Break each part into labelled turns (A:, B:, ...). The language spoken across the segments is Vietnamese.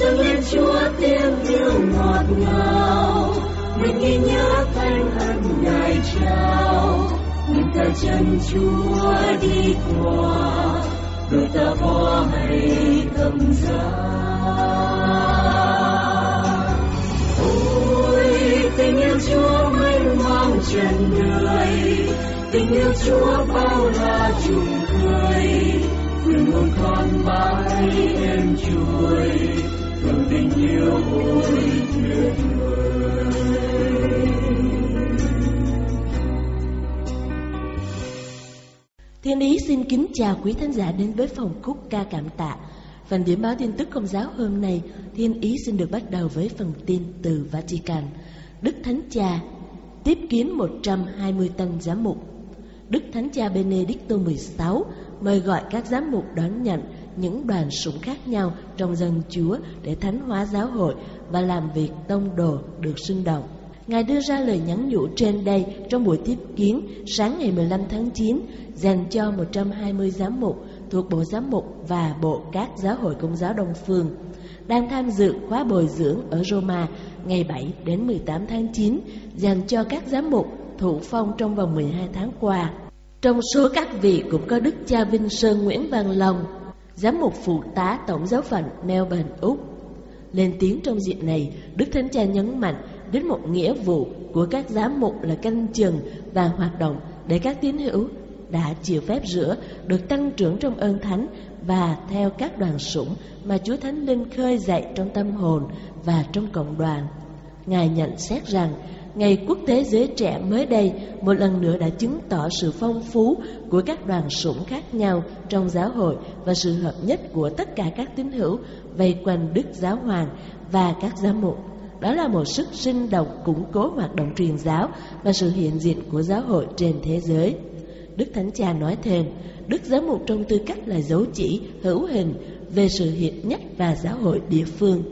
A: dâng lên Chúa tiếng yêu ngọt ngào. Mình ghi nhớ thanh ân ngài trao. Nhưng ta chân Chúa đi qua. Đôi ta bỏ hay cầm giá. Ôi, tình yêu Chúa mênh mang trần đời tình yêu Chúa bao la trùng khơi quyền hồn con mãi em chuối tình yêu ôi tuyệt vời
B: Thiên Ý xin kính chào quý khán giả đến với phòng khúc ca cảm tạ. Phần điểm báo tin tức công giáo hôm nay, Thiên Ý xin được bắt đầu với phần tin từ Vatican. Đức Thánh Cha tiếp kiến 120 tân giám mục. Đức Thánh Cha Benedicto XVI mời gọi các giám mục đón nhận những đoàn sủng khác nhau trong dân Chúa để thánh hóa giáo hội và làm việc tông đồ được sinh động. Ngài đưa ra lời nhắn nhủ trên đây trong buổi tiếp kiến sáng ngày 15 tháng 9 dành cho 120 giám mục thuộc Bộ Giám mục và Bộ các giáo hội Công giáo Đông Phương đang tham dự khóa bồi dưỡng ở Roma ngày 7 đến 18 tháng 9 dành cho các giám mục thụ phong trong vòng 12 tháng qua. Trong số các vị cũng có Đức cha Vinh Sơn Nguyễn Văn Long, giám mục phụ tá tổng giáo phận Melbourne, Úc. Lên tiếng trong dịp này, Đức Thánh Cha nhấn mạnh đến một nghĩa vụ của các giám mục là canh chừng và hoạt động để các tín hữu đã chịu phép rửa được tăng trưởng trong ơn thánh và theo các đoàn sủng mà Chúa Thánh Linh khơi dậy trong tâm hồn và trong cộng đoàn. Ngài nhận xét rằng Ngày Quốc tế Giới Trẻ mới đây một lần nữa đã chứng tỏ sự phong phú của các đoàn sủng khác nhau trong giáo hội và sự hợp nhất của tất cả các tín hữu vây quanh Đức Giáo Hoàng và các giám mục. Đó là một sức sinh động củng cố hoạt động truyền giáo và sự hiện diện của giáo hội trên thế giới. Đức Thánh Cha nói thêm, Đức Giám mục trong tư cách là dấu chỉ hữu hình về sự hiện nhất và giáo hội địa phương.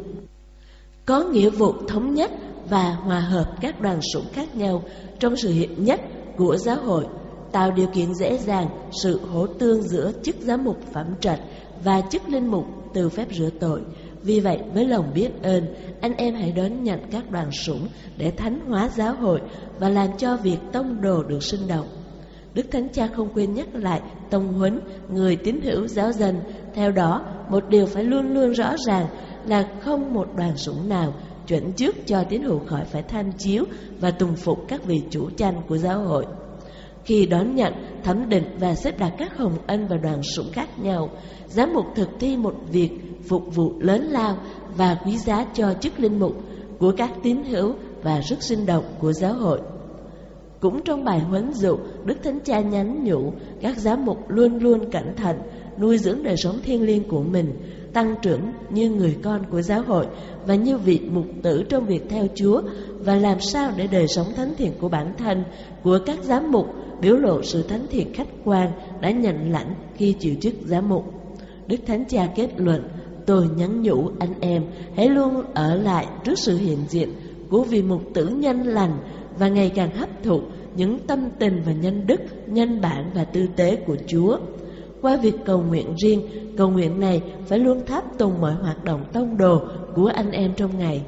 B: Có nghĩa vụ thống nhất và hòa hợp các đoàn sủng khác nhau trong sự hiện nhất của giáo hội, tạo điều kiện dễ dàng sự hỗ tương giữa chức giám mục phẩm trạch và chức linh mục từ phép rửa tội. Vì vậy, với lòng biết ơn, anh em hãy đón nhận các đoàn sủng để thánh hóa giáo hội và làm cho việc tông đồ được sinh động. Đức Thánh Cha không quên nhắc lại tông huấn người tín hữu giáo dân. Theo đó, một điều phải luôn luôn rõ ràng là không một đoàn sủng nào chuẩn trước cho tín hữu khỏi phải tham chiếu và tùng phục các vị chủ chanh của giáo hội. Khi đón nhận, thẩm định và xếp đặt các hồng ân và đoàn sủng khác nhau, giám mục thực thi một việc phục vụ lớn lao và quý giá cho chức linh mục của các tín hữu và rất sinh động của giáo hội. Cũng trong bài huấn dụ, Đức Thánh Cha nhắn nhủ các giám mục luôn luôn cẩn thận nuôi dưỡng đời sống thiêng liêng của mình, tăng trưởng như người con của giáo hội và như vị mục tử trong việc theo Chúa và làm sao để đời sống thánh thiện của bản thân của các giám mục biểu lộ sự thánh thiện khách quan đã nhận lãnh khi chịu chức giám mục. Đức Thánh Cha kết luận, tôi nhắn nhủ anh em hãy luôn ở lại trước sự hiện diện của vị mục tử nhân lành và ngày càng hấp thụ những tâm tình và nhân đức, nhân bản và tư tế của Chúa. Qua việc cầu nguyện riêng, cầu nguyện này phải luôn tháp tùng mọi hoạt động tông đồ của anh em trong ngày.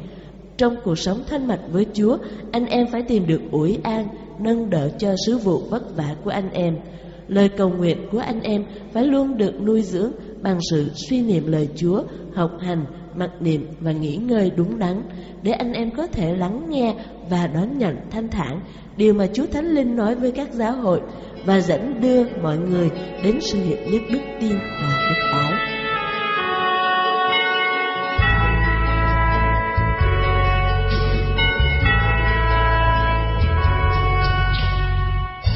B: Trong cuộc sống thanh mạch với Chúa, anh em phải tìm được ủi an, nâng đỡ cho sứ vụ vất vả của anh em. Lời cầu nguyện của anh em phải luôn được nuôi dưỡng bằng sự suy niệm lời Chúa, học hành, mặc niệm và nghỉ ngơi đúng đắn để anh em có thể lắng nghe và đón nhận thanh thản điều mà Chúa Thánh Linh nói với các giáo hội và dẫn đưa mọi người đến sự hiệp nhất đức tin và đức ái.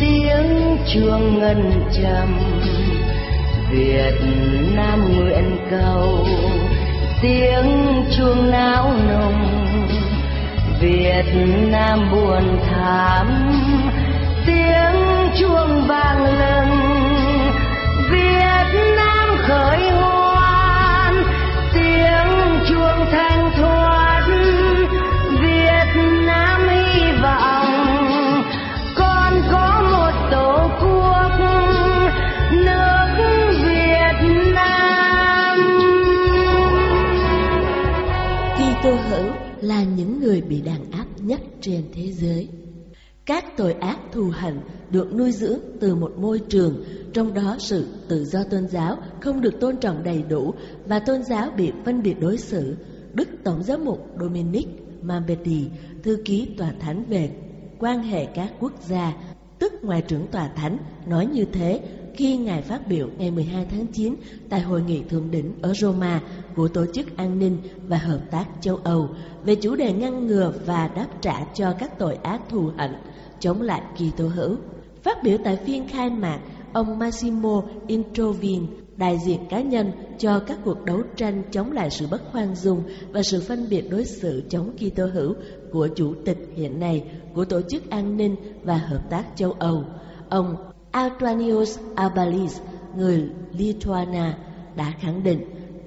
C: tiếng chuông ngân trầm Việt Nam nguyện cầu tiếng chuông náo nùng Việt Nam buồn thảm chuông vàng lừng Việt Nam khởi hoan tiếng chuông thanh thoát. Việt Nam hy vọng con có một tổ quốc nước Việt Nam.
B: Khi tô hữu là những người bị đàn áp nhất trên thế giới. Các tội ác thù hận được nuôi dưỡng từ một môi trường, trong đó sự tự do tôn giáo không được tôn trọng đầy đủ và tôn giáo bị phân biệt đối xử. Đức Tổng giám mục Dominic Mambetti, thư ký tòa thánh về quan hệ các quốc gia, tức Ngoại trưởng tòa thánh, nói như thế khi Ngài phát biểu ngày 12 tháng 9 tại Hội nghị Thượng đỉnh ở Roma của Tổ chức An ninh và Hợp tác châu Âu về chủ đề ngăn ngừa và đáp trả cho các tội ác thù hận chống lại Kitô hữu. Phát biểu tại phiên khai mạc, ông Massimo Introvin, đại diện cá nhân cho các cuộc đấu tranh chống lại sự bất khoan dung và sự phân biệt đối xử chống Kitô hữu của chủ tịch hiện nay của Tổ chức An ninh và Hợp tác châu Âu. Ông Antonio's Abalis, người Lithuania, đã khẳng định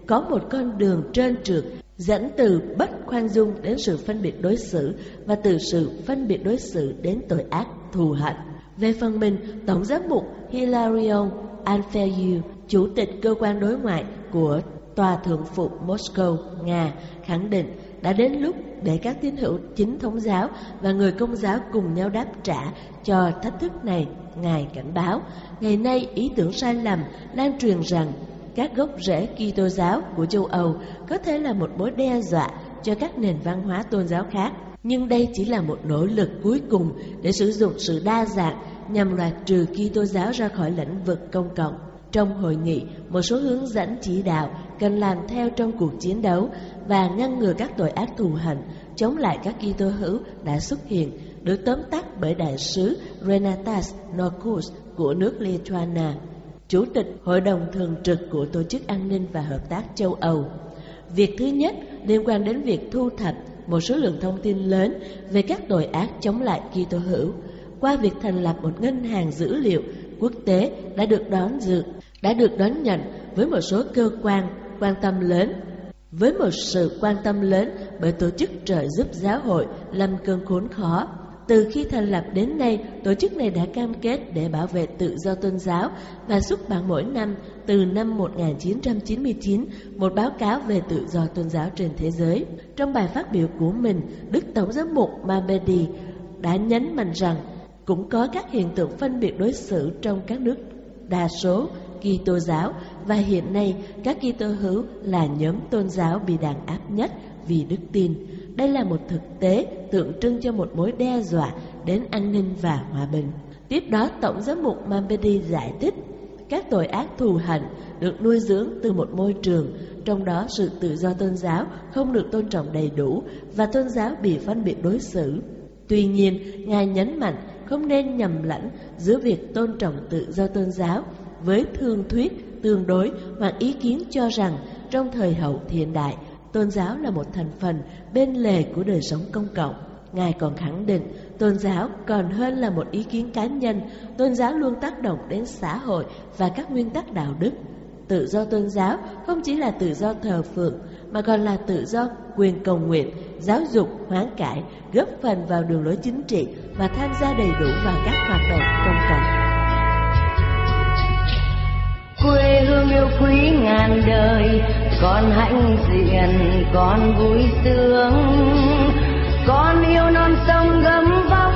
B: có một con đường trơn trượt dẫn từ bất khoan dung đến sự phân biệt đối xử và từ sự phân biệt đối xử đến tội ác thù hận. Về phần mình, Tổng giám mục Hilarion Anfeiu, Chủ tịch cơ quan đối ngoại của Tòa Thượng phụ Moscow, Nga, khẳng định đã đến lúc để các tín hữu chính thống giáo và người công giáo cùng nhau đáp trả cho thách thức này. Ngài cảnh báo, ngày nay ý tưởng sai lầm lan truyền rằng các gốc rễ Kitô giáo của châu Âu có thể là một mối đe dọa cho các nền văn hóa tôn giáo khác. Nhưng đây chỉ là một nỗ lực cuối cùng để sử dụng sự đa dạng nhằm loại trừ Kitô giáo ra khỏi lĩnh vực công cộng. Trong hội nghị, một số hướng dẫn chỉ đạo cần làm theo trong cuộc chiến đấu và ngăn ngừa các tội ác thù hận chống lại các Kitô hữu đã xuất hiện, được tóm tắt bởi đại sứ Renatas Norkus của nước Lithuania. Chủ tịch Hội đồng Thường trực của Tổ chức An ninh và Hợp tác châu Âu. Việc thứ nhất liên quan đến việc thu thập một số lượng thông tin lớn về các tội ác chống lại Kitô hữu. Qua việc thành lập một ngân hàng dữ liệu quốc tế đã được đón dự, đã được đón nhận với một số cơ quan quan tâm lớn, với một sự quan tâm lớn bởi tổ chức trợ giúp giáo hội lâm cơn khốn khó từ khi thành lập đến nay, tổ chức này đã cam kết để bảo vệ tự do tôn giáo và xuất bản mỗi năm từ năm 1999 một báo cáo về tự do tôn giáo trên thế giới. Trong bài phát biểu của mình, Đức Tổng giám mục Mabedi đã nhấn mạnh rằng cũng có các hiện tượng phân biệt đối xử trong các nước đa số Kitô giáo và hiện nay các Kitô hữu là nhóm tôn giáo bị đàn áp nhất vì đức tin. Đây là một thực tế tượng trưng cho một mối đe dọa đến an ninh và hòa bình. Tiếp đó, Tổng giám mục Mambedi giải thích các tội ác thù hận được nuôi dưỡng từ một môi trường, trong đó sự tự do tôn giáo không được tôn trọng đầy đủ và tôn giáo bị phân biệt đối xử. Tuy nhiên, Ngài nhấn mạnh không nên nhầm lẫn giữa việc tôn trọng tự do tôn giáo với thương thuyết, tương đối hoặc ý kiến cho rằng trong thời hậu hiện đại, tôn giáo là một thành phần bên lề của đời sống công cộng. Ngài còn khẳng định tôn giáo còn hơn là một ý kiến cá nhân, tôn giáo luôn tác động đến xã hội và các nguyên tắc đạo đức. Tự do tôn giáo không chỉ là tự do thờ phượng mà còn là tự do quyền cầu nguyện, giáo dục, hoán cải, góp phần vào đường lối chính trị và tham gia đầy đủ vào các hoạt động công cộng.
C: quê hương yêu quý ngàn đời con hãnh diện, con vui sướng. Con yêu non sông gấm vóc,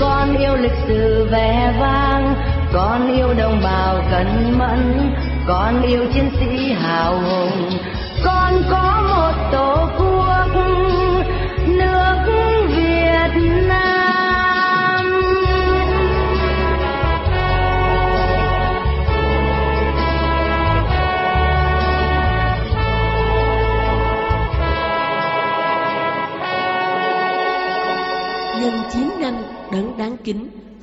C: con yêu lịch sử vẻ vang. Con yêu đồng bào cẩn mẫn, con yêu chiến sĩ hào hùng. Con có một tổ quốc, nước Việt Nam.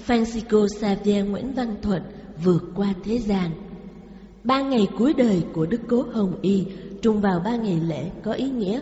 B: Francisco Xavier Nguyễn Văn Thuận vượt qua thế gian. Ba ngày cuối đời của Đức Cố Hồng Y trùng vào ba ngày lễ có ý nghĩa.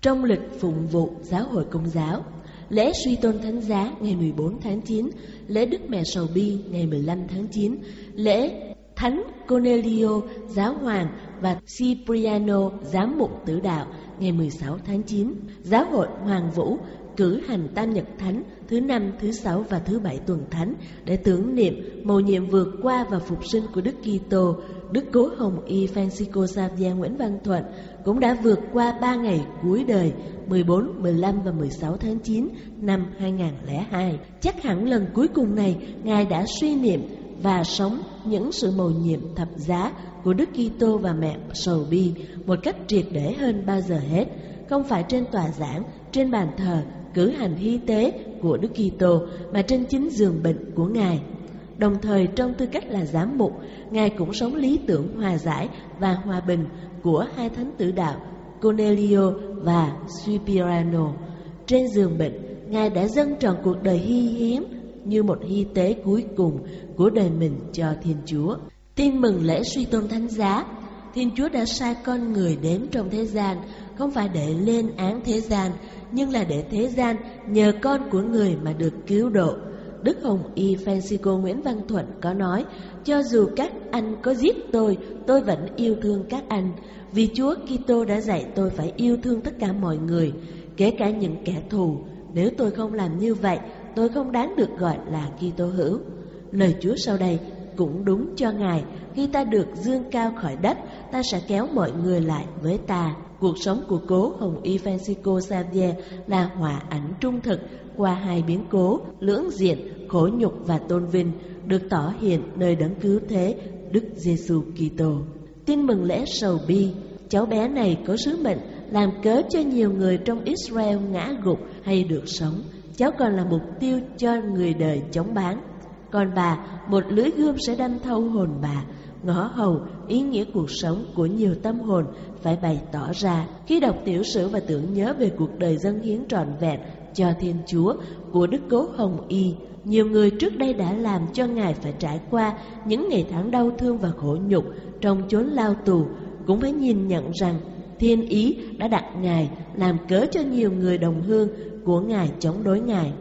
B: Trong lịch phụng vụ giáo hội công giáo, lễ suy tôn thánh giá ngày 14 tháng 9, lễ Đức Mẹ Sầu Bi ngày 15 tháng 9, lễ Thánh Cornelio giáo hoàng và Cipriano giám mục tử đạo ngày 16 tháng 9, giáo hội Hoàng Vũ cử hành tam nhật thánh thứ năm, thứ sáu và thứ bảy tuần thánh để tưởng niệm mầu nhiệm vượt qua và phục sinh của Đức Kitô. Đức Cố Hồng Y Francisco Xavier Nguyễn Văn Thuận cũng đã vượt qua ba ngày cuối đời 14, 15 và 16 tháng 9 năm 2002. Chắc hẳn lần cuối cùng này Ngài đã suy niệm và sống những sự mầu nhiệm thập giá của Đức Kitô và mẹ Sầu Bi một cách triệt để hơn bao giờ hết, không phải trên tòa giảng, trên bàn thờ cử hành hy tế của Đức Kitô mà trên chính giường bệnh của Ngài. Đồng thời trong tư cách là giám mục, Ngài cũng sống lý tưởng hòa giải và hòa bình của hai thánh tử đạo Cornelio và Cipriano. Trên giường bệnh, Ngài đã dâng trọn cuộc đời hy hiếm như một hy tế cuối cùng của đời mình cho Thiên Chúa. Tin mừng lễ suy tôn thánh giá, Thiên Chúa đã sai con người đến trong thế gian không phải để lên án thế gian, nhưng là để thế gian nhờ con của người mà được cứu độ. Đức Hồng Y Francisco Nguyễn Văn Thuận có nói, cho dù các anh có giết tôi, tôi vẫn yêu thương các anh, vì Chúa Kitô đã dạy tôi phải yêu thương tất cả mọi người, kể cả những kẻ thù. Nếu tôi không làm như vậy, tôi không đáng được gọi là Kitô hữu. Lời Chúa sau đây cũng đúng cho Ngài, khi ta được dương cao khỏi đất, ta sẽ kéo mọi người lại với ta. Cuộc sống của cố Hồng Y Francisco Xavier là hòa ảnh trung thực qua hai biến cố, lưỡng diện, khổ nhục và tôn vinh, được tỏ hiện nơi đấng cứu thế Đức Giêsu Kitô. Tin mừng lễ sầu bi, cháu bé này có sứ mệnh làm cớ cho nhiều người trong Israel ngã gục hay được sống. Cháu còn là mục tiêu cho người đời chống bán. Còn bà, một lưỡi gươm sẽ đâm thâu hồn bà, ngõ hầu ý nghĩa cuộc sống của nhiều tâm hồn phải bày tỏ ra khi đọc tiểu sử và tưởng nhớ về cuộc đời dân hiến trọn vẹn cho Thiên Chúa của Đức Cố Hồng Y. Nhiều người trước đây đã làm cho Ngài phải trải qua những ngày tháng đau thương và khổ nhục trong chốn lao tù, cũng phải nhìn nhận rằng Thiên Ý đã đặt Ngài làm cớ cho nhiều người đồng hương của Ngài chống đối Ngài.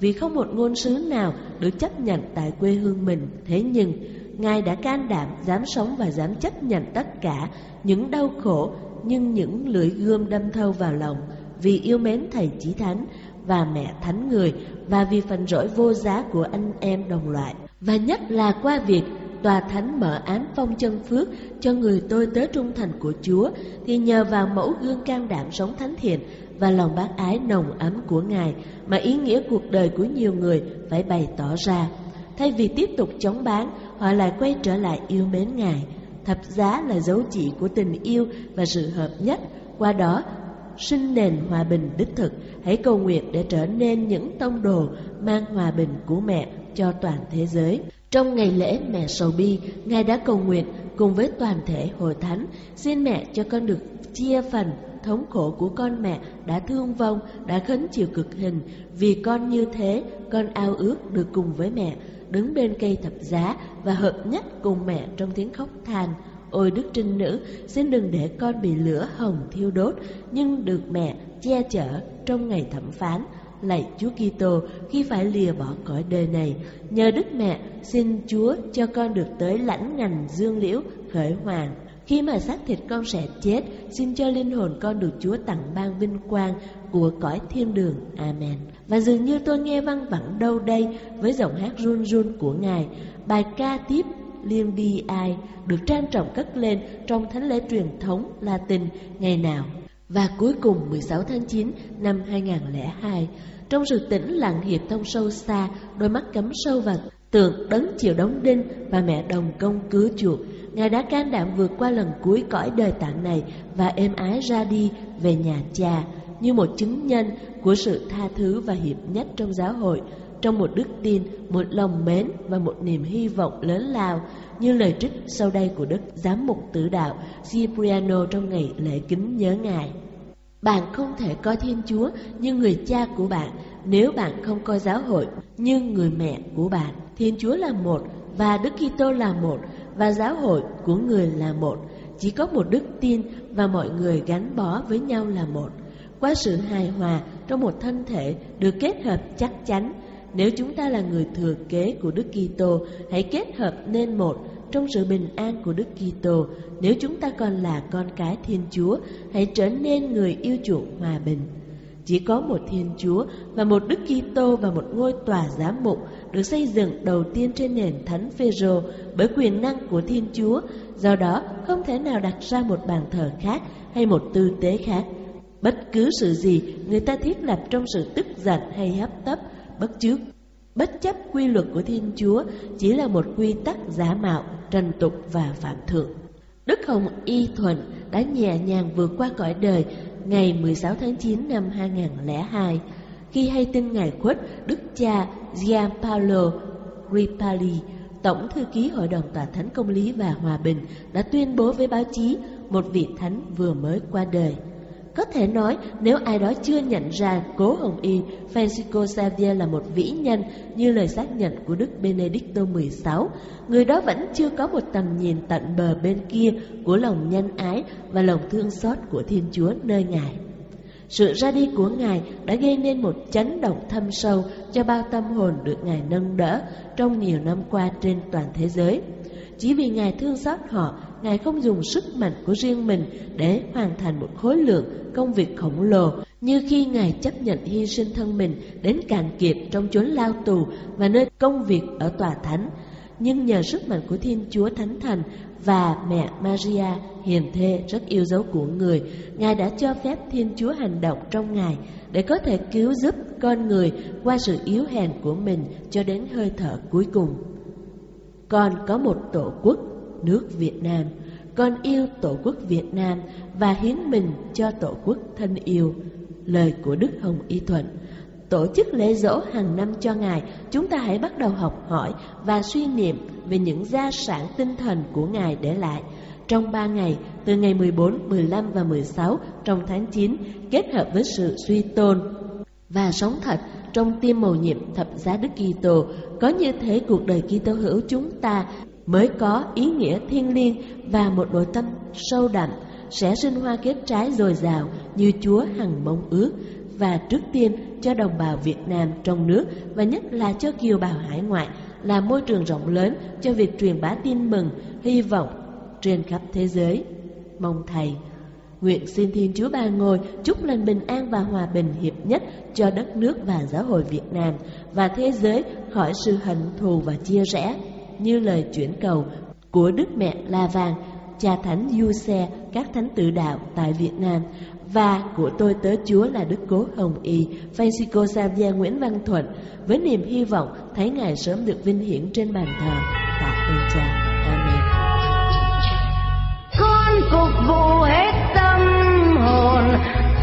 B: Vì không một ngôn sứ nào được chấp nhận tại quê hương mình, thế nhưng Ngài đã can đảm dám sống và dám chấp nhận tất cả những đau khổ nhưng những lưỡi gươm đâm thâu vào lòng vì yêu mến thầy chí thánh và mẹ thánh người và vì phần rỗi vô giá của anh em đồng loại và nhất là qua việc tòa thánh mở án phong chân phước cho người tôi tới trung thành của Chúa thì nhờ vào mẫu gương can đảm sống thánh thiện và lòng bác ái nồng ấm của Ngài mà ý nghĩa cuộc đời của nhiều người phải bày tỏ ra. Thay vì tiếp tục chống bán, họ lại quay trở lại yêu mến Ngài. Thập giá là dấu chỉ của tình yêu và sự hợp nhất, qua đó sinh nền hòa bình đích thực. Hãy cầu nguyện để trở nên những tông đồ mang hòa bình của mẹ cho toàn thế giới. Trong ngày lễ mẹ sầu bi, Ngài đã cầu nguyện cùng với toàn thể hội thánh, xin mẹ cho con được chia phần thống khổ của con mẹ đã thương vong, đã khấn chịu cực hình. Vì con như thế, con ao ước được cùng với mẹ, đứng bên cây thập giá và hợp nhất cùng mẹ trong tiếng khóc than. Ôi Đức Trinh Nữ, xin đừng để con bị lửa hồng thiêu đốt, nhưng được mẹ che chở trong ngày thẩm phán. Lạy Chúa Kitô khi phải lìa bỏ cõi đời này, nhờ Đức Mẹ xin Chúa cho con được tới lãnh ngành dương liễu khởi hoàng. Khi mà xác thịt con sẽ chết, xin cho linh hồn con được Chúa tặng ban vinh quang của cõi thiên đường. Amen. Và dường như tôi nghe văng vẳng đâu đây với giọng hát run run của Ngài, bài ca tiếp liên bi ai được trang trọng cất lên trong thánh lễ truyền thống Latin ngày nào. Và cuối cùng 16 tháng 9 năm 2002, trong sự tĩnh lặng hiệp thông sâu xa, đôi mắt cắm sâu vào tượng đấng chiều đóng đinh và mẹ đồng công cứu chuộc, Ngài đã can đảm vượt qua lần cuối cõi đời tạng này và êm ái ra đi về nhà cha như một chứng nhân của sự tha thứ và hiệp nhất trong giáo hội, trong một đức tin, một lòng mến và một niềm hy vọng lớn lao như lời trích sau đây của Đức Giám mục tử đạo Cipriano trong ngày lễ kính nhớ Ngài. Bạn không thể coi Thiên Chúa như người cha của bạn nếu bạn không coi giáo hội như người mẹ của bạn. Thiên Chúa là một và Đức Kitô là một và giáo hội của người là một. Chỉ có một đức tin và mọi người gắn bó với nhau là một. Qua sự hài hòa trong một thân thể được kết hợp chắc chắn, nếu chúng ta là người thừa kế của Đức Kitô, hãy kết hợp nên một trong sự bình an của Đức Kitô. Nếu chúng ta còn là con cái Thiên Chúa, hãy trở nên người yêu chuộng hòa bình. Chỉ có một Thiên Chúa và một Đức Kitô và một ngôi tòa giám mục được xây dựng đầu tiên trên nền Thánh Phêrô bởi quyền năng của Thiên Chúa, do đó không thể nào đặt ra một bàn thờ khác hay một tư tế khác. Bất cứ sự gì người ta thiết lập trong sự tức giận hay hấp tấp, bất chước, bất chấp quy luật của Thiên Chúa chỉ là một quy tắc giả mạo, trần tục và phạm thượng. Đức Hồng Y Thuận đã nhẹ nhàng vượt qua cõi đời ngày 16 tháng 9 năm 2002 khi hay tin ngài khuất Đức cha giampaolo Ripali, Tổng thư ký Hội đồng Tòa Thánh Công lý và Hòa bình đã tuyên bố với báo chí một vị thánh vừa mới qua đời. Có thể nói nếu ai đó chưa nhận ra cố Hồng Y Francisco Xavier là một vĩ nhân như lời xác nhận của Đức Benedicto XVI, người đó vẫn chưa có một tầm nhìn tận bờ bên kia của lòng nhân ái và lòng thương xót của Thiên Chúa nơi Ngài. Sự ra đi của Ngài đã gây nên một chấn động thâm sâu cho bao tâm hồn được Ngài nâng đỡ trong nhiều năm qua trên toàn thế giới. Chỉ vì Ngài thương xót họ, Ngài không dùng sức mạnh của riêng mình để hoàn thành một khối lượng công việc khổng lồ như khi Ngài chấp nhận hy sinh thân mình đến cạn kiệt trong chốn lao tù và nơi công việc ở tòa thánh. Nhưng nhờ sức mạnh của Thiên Chúa Thánh Thần và mẹ Maria hiền thê rất yêu dấu của người, Ngài đã cho phép Thiên Chúa hành động trong Ngài để có thể cứu giúp con người qua sự yếu hèn của mình cho đến hơi thở cuối cùng. Còn có một tổ quốc, nước Việt Nam. Con yêu tổ quốc Việt Nam và hiến mình cho tổ quốc thân yêu. Lời của Đức Hồng Y Thuận Tổ chức lễ dỗ hàng năm cho Ngài, chúng ta hãy bắt đầu học hỏi và suy niệm về những gia sản tinh thần của Ngài để lại. Trong ba ngày, từ ngày 14, 15 và 16 trong tháng 9, kết hợp với sự suy tôn và sống thật trong tim mầu nhiệm thập giá Đức Kitô, có như thế cuộc đời Kitô hữu chúng ta mới có ý nghĩa thiêng liêng và một nội tâm sâu đậm sẽ sinh hoa kết trái dồi dào như Chúa hằng mong ước và trước tiên cho đồng bào Việt Nam trong nước và nhất là cho kiều bào hải ngoại là môi trường rộng lớn cho việc truyền bá tin mừng, hy vọng trên khắp thế giới. Mong Thầy, nguyện xin Thiên Chúa Ba Ngôi chúc lành bình an và hòa bình hiệp nhất cho đất nước và giáo hội Việt Nam và thế giới khỏi sự hận thù và chia rẽ như lời chuyển cầu của Đức Mẹ La Vàng, cha thánh Du Xe, các thánh tự đạo tại Việt Nam và của tôi tớ Chúa là Đức Cố Hồng Y, Francisco Xavier Nguyễn Văn Thuận, với niềm hy vọng thấy Ngài sớm được vinh hiển trên bàn thờ. Tạ ơn Cha. Amen.
C: Con phục vụ hết tâm hồn,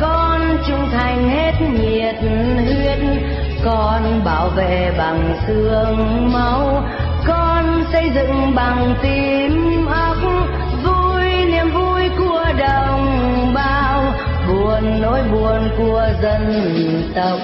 C: con trung thành hết nhiệt huyết, con bảo vệ bằng xương máu, xây dựng bằng tim ấp, vui niềm vui của đồng bào buồn nỗi buồn của dân tộc.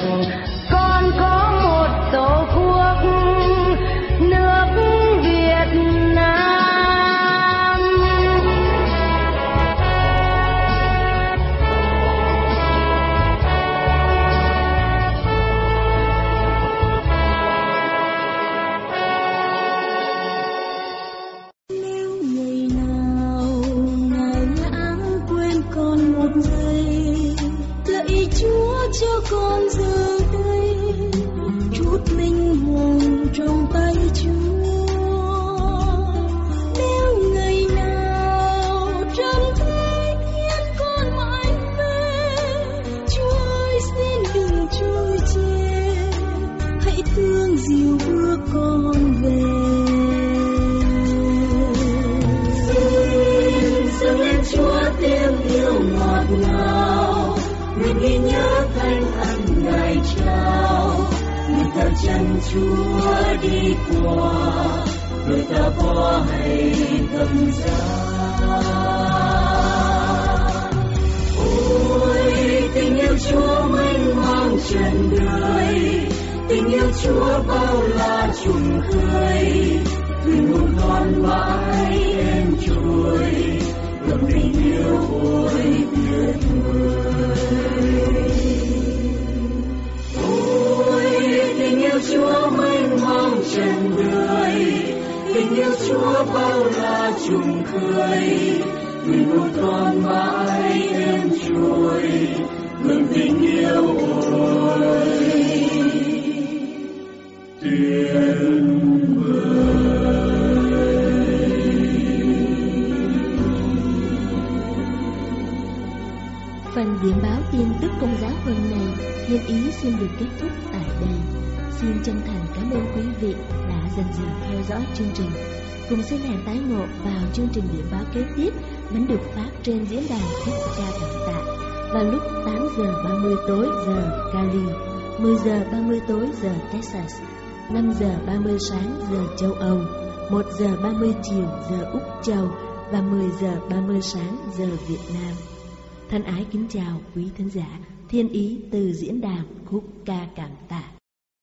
A: Đời tình yêu chúa bao la trùng khơi. Thuyền muôn con mãi em chuối ngập tình yêu ôi tuyệt vời ôi, tình yêu chúa mênh mang trần đời tình yêu chúa bao la trùng khơi. Thuyền muôn con mãi em chuối ngập tình yêu ôi
B: Phần điểm báo tin tức công giáo hôm nay Thiên ý xin được kết thúc tại đây. Xin chân thành cảm ơn quý vị đã dần dần theo dõi chương trình. Cùng xin hẹn tái ngộ vào chương trình điểm báo kế tiếp Vẫn được phát trên diễn đàn Thích Ca Cảm Tạ vào lúc 8 giờ 30 tối giờ Cali 10 giờ 30 tối giờ Texas 5 giờ 30 sáng giờ châu Âu 1 giờ 30 chiều giờ Úc Châu Và 10 giờ 30 sáng giờ Việt Nam. Thân ái kính chào quý thính giả, Thiên ý từ diễn đàn khúc ca cảm tạ